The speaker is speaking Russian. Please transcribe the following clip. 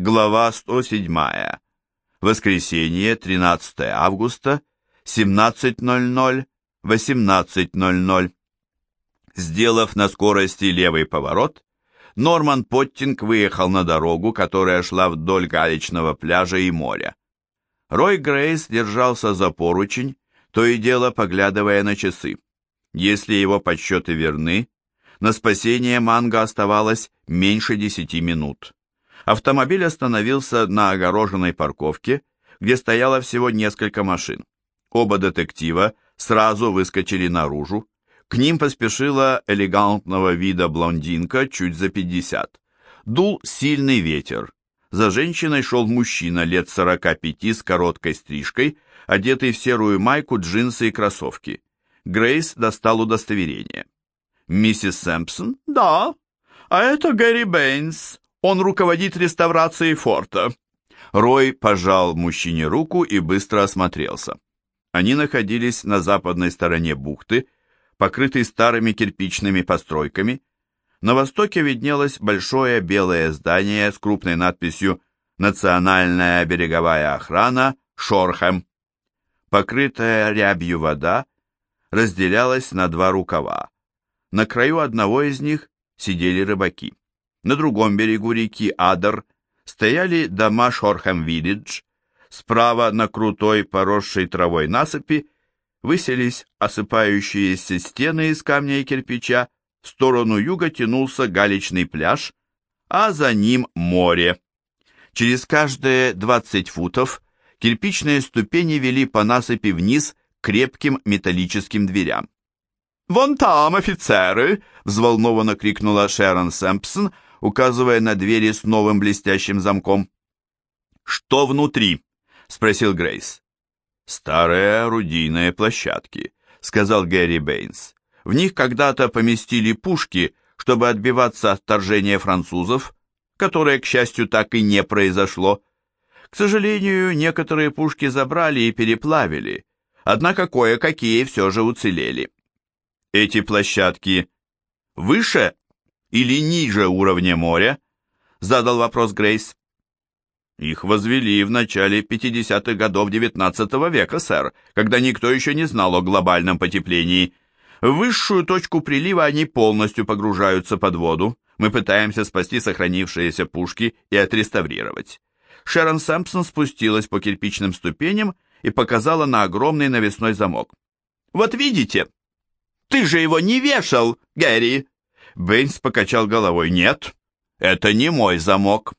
Глава 107. Воскресенье, 13 августа, 17.00, 18.00. Сделав на скорости левый поворот, Норман Поттинг выехал на дорогу, которая шла вдоль галечного пляжа и моря. Рой Грейс держался за поручень, то и дело поглядывая на часы. Если его подсчеты верны, на спасение Манго оставалось меньше десяти минут автомобиль остановился на огороженной парковке, где стояло всего несколько машин. Оба детектива сразу выскочили наружу. К ним поспешила элегантного вида блондинка чуть за 50. Дул сильный ветер. За женщиной шел мужчина лет 45 с короткой стрижкой, одетый в серую майку, джинсы и кроссовки. Грейс достал удостоверение. «Миссис Сэмпсон?» «Да. А это Гэри Бэйнс. Он руководит реставрацией форта». Рой пожал мужчине руку и быстро осмотрелся. Они находились на западной стороне бухты, покрытой старыми кирпичными постройками. На востоке виднелось большое белое здание с крупной надписью «Национальная береговая охрана Шорхэм». Покрытая рябью вода разделялась на два рукава. На краю одного из них сидели рыбаки. На другом берегу реки Адер стояли дома Шорхэм-Виллидж, справа на крутой поросшей травой насыпи выселись осыпающиеся стены из камня и кирпича, в сторону юга тянулся галечный пляж, а за ним море. Через каждые 20 футов кирпичные ступени вели по насыпи вниз к крепким металлическим дверям. «Вон там офицеры!» — взволнованно крикнула Шерон Сэмпсон — указывая на двери с новым блестящим замком. «Что внутри?» — спросил Грейс. «Старые орудийные площадки», — сказал Гэри Бэйнс. «В них когда-то поместили пушки, чтобы отбиваться от вторжения французов, которое, к счастью, так и не произошло. К сожалению, некоторые пушки забрали и переплавили, однако кое-какие все же уцелели. Эти площадки выше или ниже уровня моря? Задал вопрос Грейс. Их возвели в начале 50-х годов XIX века, сэр, когда никто еще не знал о глобальном потеплении. В высшую точку прилива они полностью погружаются под воду. Мы пытаемся спасти сохранившиеся пушки и отреставрировать. Шерон Сэмпсон спустилась по кирпичным ступеням и показала на огромный навесной замок. «Вот видите? Ты же его не вешал, Гэри!» Бэйнс покачал головой. «Нет, это не мой замок.